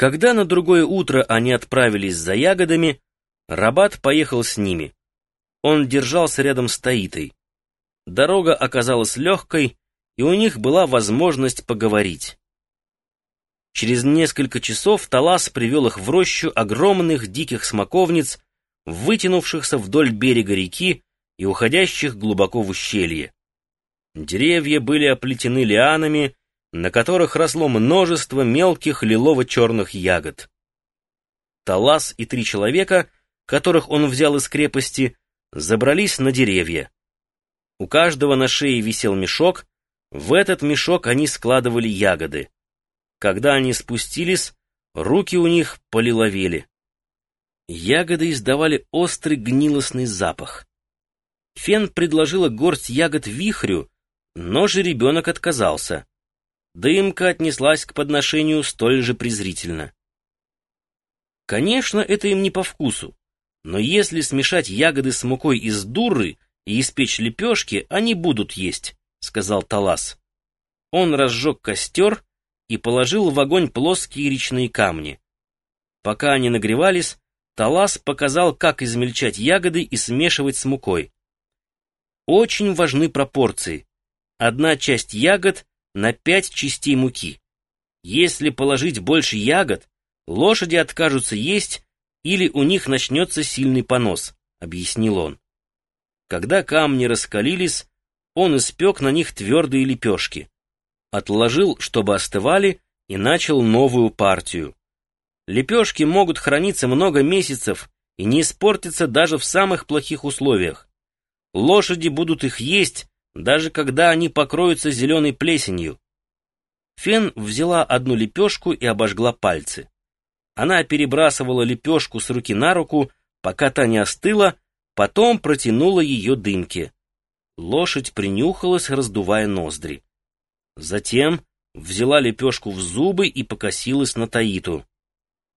Когда на другое утро они отправились за ягодами, Рабат поехал с ними. Он держался рядом с Таитой. Дорога оказалась легкой, и у них была возможность поговорить. Через несколько часов Талас привел их в рощу огромных диких смоковниц, вытянувшихся вдоль берега реки и уходящих глубоко в ущелье. Деревья были оплетены лианами, на которых росло множество мелких лилово-черных ягод. Талас и три человека, которых он взял из крепости, забрались на деревья. У каждого на шее висел мешок, в этот мешок они складывали ягоды. Когда они спустились, руки у них полиловели. Ягоды издавали острый гнилостный запах. Фен предложила горсть ягод вихрю, но же ребенок отказался. Дымка отнеслась к подношению столь же презрительно. Конечно, это им не по вкусу, но если смешать ягоды с мукой из дуры и испечь лепешки, они будут есть, — сказал Талас. Он разжег костер и положил в огонь плоские речные камни. Пока они нагревались, Талас показал, как измельчать ягоды и смешивать с мукой. Очень важны пропорции. Одна часть ягод на пять частей муки. Если положить больше ягод, лошади откажутся есть или у них начнется сильный понос, объяснил он. Когда камни раскалились, он испек на них твердые лепешки отложил, чтобы остывали, и начал новую партию. Лепешки могут храниться много месяцев и не испортиться даже в самых плохих условиях. Лошади будут их есть, даже когда они покроются зеленой плесенью. Фен взяла одну лепешку и обожгла пальцы. Она перебрасывала лепешку с руки на руку, пока та не остыла, потом протянула ее дымке. Лошадь принюхалась, раздувая ноздри. Затем взяла лепешку в зубы и покосилась на Таиту.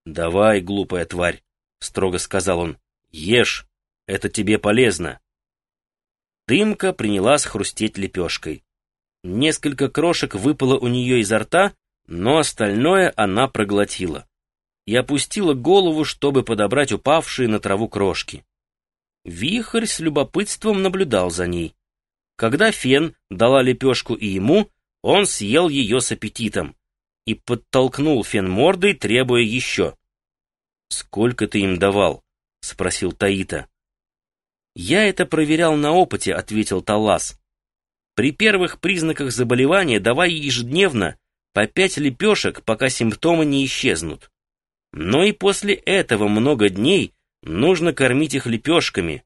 «Давай, глупая тварь», — строго сказал он, — «ешь, это тебе полезно». Дымка принялась хрустеть лепешкой. Несколько крошек выпало у нее изо рта, но остальное она проглотила и опустила голову, чтобы подобрать упавшие на траву крошки. Вихрь с любопытством наблюдал за ней. Когда Фен дала лепешку и ему, он съел ее с аппетитом и подтолкнул фен мордой, требуя еще. «Сколько ты им давал?» — спросил Таита. «Я это проверял на опыте», — ответил Талас. «При первых признаках заболевания давай ежедневно по пять лепешек, пока симптомы не исчезнут. Но и после этого много дней нужно кормить их лепешками».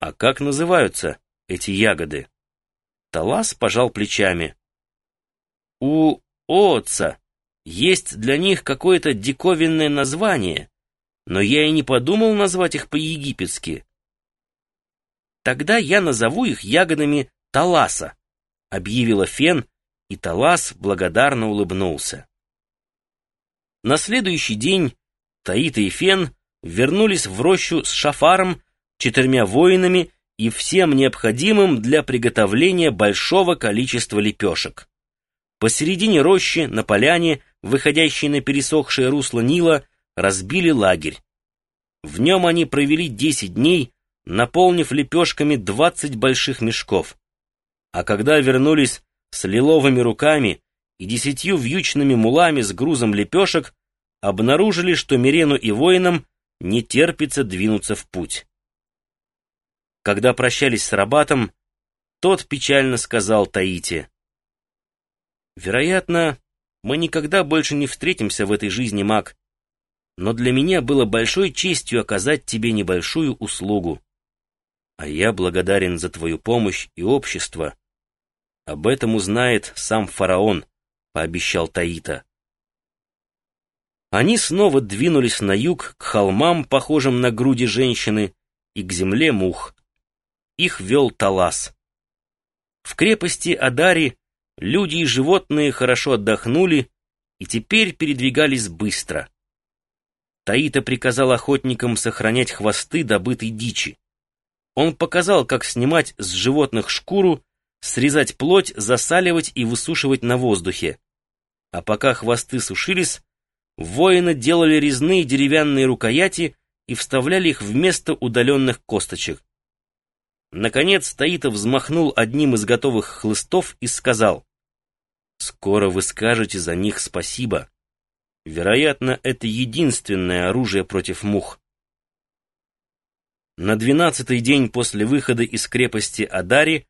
«А как называются эти ягоды?» Талас пожал плечами. У Отца есть для них какое-то диковинное название, но я и не подумал назвать их по-египетски. Тогда я назову их ягодами Таласа, объявила Фен, и Талас благодарно улыбнулся. На следующий день Таита и Фен вернулись в рощу с Шафаром, четырьмя воинами и всем необходимым для приготовления большого количества лепешек. Посередине рощи, на поляне, выходящей на пересохшее русло Нила, разбили лагерь. В нем они провели десять дней, наполнив лепешками двадцать больших мешков. А когда вернулись с лиловыми руками и десятью вьючными мулами с грузом лепешек, обнаружили, что Мирену и воинам не терпится двинуться в путь. Когда прощались с Рабатом, тот печально сказал Таите. «Вероятно, мы никогда больше не встретимся в этой жизни, маг, но для меня было большой честью оказать тебе небольшую услугу. А я благодарен за твою помощь и общество. Об этом узнает сам фараон», — пообещал Таита. Они снова двинулись на юг, к холмам, похожим на груди женщины, и к земле мух. Их вел Талас. В крепости Адари люди и животные хорошо отдохнули и теперь передвигались быстро. Таита приказал охотникам сохранять хвосты добытой дичи. Он показал, как снимать с животных шкуру, срезать плоть, засаливать и высушивать на воздухе. А пока хвосты сушились, воины делали резные деревянные рукояти и вставляли их вместо удаленных косточек. Наконец Таитов взмахнул одним из готовых хлыстов и сказал, «Скоро вы скажете за них спасибо. Вероятно, это единственное оружие против мух». На двенадцатый день после выхода из крепости Адари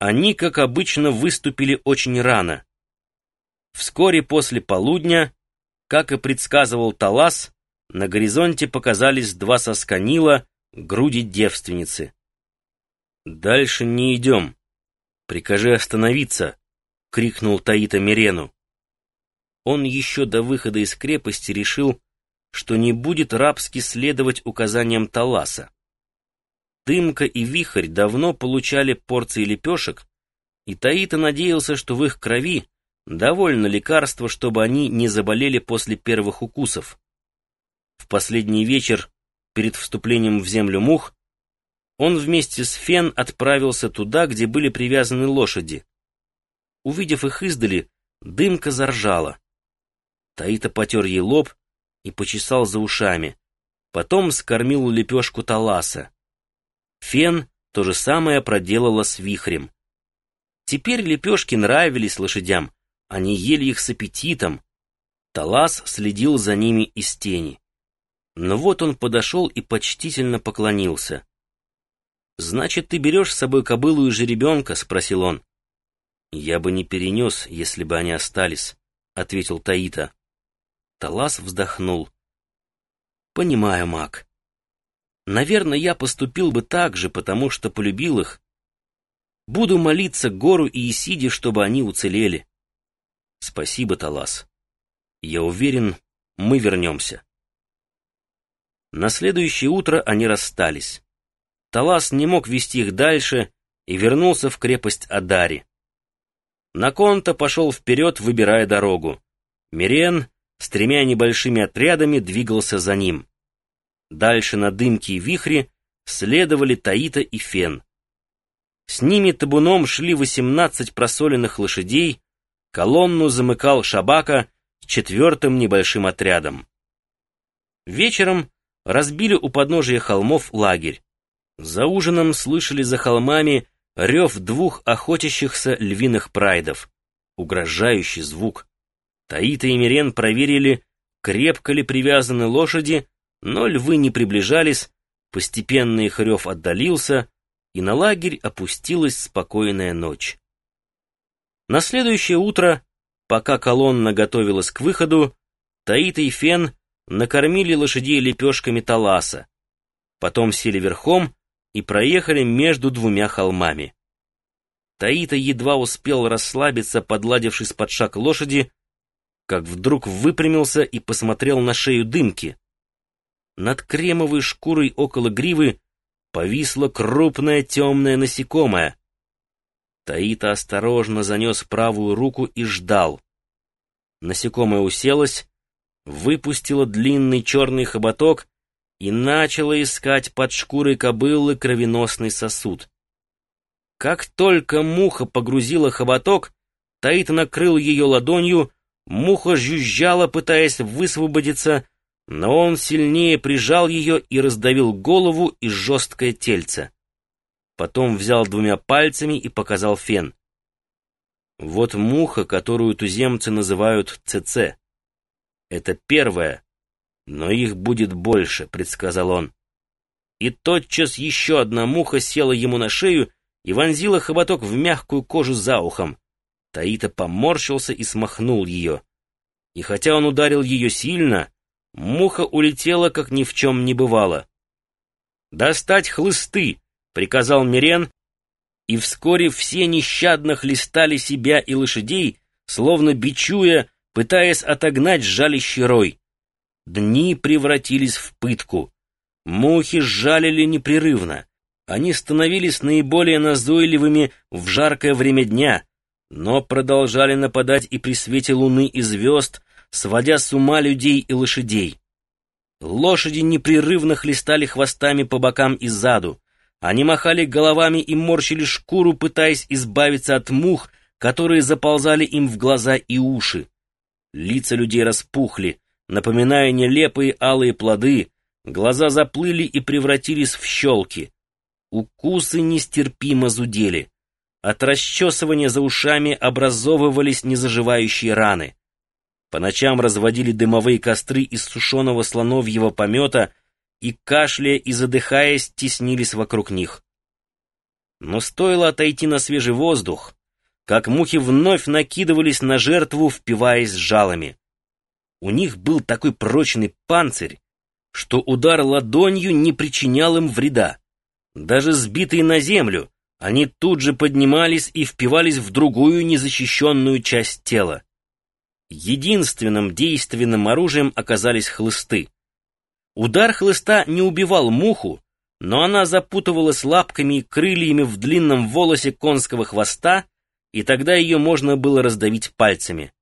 они, как обычно, выступили очень рано. Вскоре после полудня, как и предсказывал Талас, на горизонте показались два соска Нила, груди девственницы. «Дальше не идем. Прикажи остановиться!» — крикнул Таита Мирену. Он еще до выхода из крепости решил, что не будет рабски следовать указаниям Таласа. Дымка и Вихрь давно получали порции лепешек, и Таита надеялся, что в их крови довольно лекарства, чтобы они не заболели после первых укусов. В последний вечер, перед вступлением в землю мух, он вместе с Фен отправился туда, где были привязаны лошади. Увидев их издали, дымка заржала. Таита потер ей лоб и почесал за ушами. Потом скормил лепешку Таласа. Фен то же самое проделала с вихрем. Теперь лепешки нравились лошадям, они ели их с аппетитом. Талас следил за ними из тени. Но вот он подошел и почтительно поклонился. «Значит, ты берешь с собой кобылу и жеребенка?» — спросил он. «Я бы не перенес, если бы они остались», — ответил Таита. Талас вздохнул. «Понимаю, маг. Наверное, я поступил бы так же, потому что полюбил их. Буду молиться Гору и Исиде, чтобы они уцелели. Спасибо, Талас. Я уверен, мы вернемся». На следующее утро они расстались. Талас не мог вести их дальше и вернулся в крепость Адари. Наконта пошел вперед, выбирая дорогу. Мирен с тремя небольшими отрядами двигался за ним. Дальше на дымке и вихре следовали Таита и Фен. С ними табуном шли восемнадцать просоленных лошадей, колонну замыкал Шабака с четвертым небольшим отрядом. Вечером разбили у подножия холмов лагерь. За ужином слышали за холмами рев двух охотящихся львиных прайдов. Угрожающий звук. Таита и Мирен проверили, крепко ли привязаны лошади, но львы не приближались, постепенно их отдалился, и на лагерь опустилась спокойная ночь. На следующее утро, пока колонна готовилась к выходу, Таита и Фен накормили лошадей лепешками таласа, потом сели верхом и проехали между двумя холмами. Таита едва успел расслабиться, подладившись под шаг лошади, как вдруг выпрямился и посмотрел на шею дымки. Над кремовой шкурой около гривы повисло крупное темное насекомое. Таита осторожно занес правую руку и ждал. Насекомое уселось, выпустила длинный черный хоботок и начала искать под шкурой кобылы кровеносный сосуд. Как только муха погрузила хоботок, Таит накрыл ее ладонью, муха жужжала, пытаясь высвободиться, но он сильнее прижал ее и раздавил голову и жесткое тельце. Потом взял двумя пальцами и показал фен. Вот муха, которую туземцы называют ЦЦ. Это первое, но их будет больше, предсказал он. И тотчас еще одна муха села ему на шею и вонзила хоботок в мягкую кожу за ухом. Таита поморщился и смахнул ее. И хотя он ударил ее сильно, муха улетела, как ни в чем не бывало. «Достать хлысты!» — приказал Мирен, и вскоре все нещадно хлестали себя и лошадей, словно бичуя пытаясь отогнать жалящий рой. Дни превратились в пытку. Мухи жалили непрерывно. Они становились наиболее назойливыми в жаркое время дня, но продолжали нападать и при свете луны и звезд, сводя с ума людей и лошадей. Лошади непрерывно хлестали хвостами по бокам и заду. Они махали головами и морщили шкуру, пытаясь избавиться от мух, которые заползали им в глаза и уши. Лица людей распухли, напоминая нелепые алые плоды, глаза заплыли и превратились в щелки. Укусы нестерпимо зудели. От расчесывания за ушами образовывались незаживающие раны. По ночам разводили дымовые костры из сушеного слоновьего помета и, кашляя и задыхаясь, теснились вокруг них. Но стоило отойти на свежий воздух, как мухи вновь накидывались на жертву, впиваясь жалами. У них был такой прочный панцирь, что удар ладонью не причинял им вреда. Даже сбитые на землю, они тут же поднимались и впивались в другую незащищенную часть тела. Единственным действенным оружием оказались хлысты. Удар хлыста не убивал муху, но она запутывалась лапками и крыльями в длинном волосе конского хвоста, и тогда ее можно было раздавить пальцами.